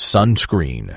sunscreen.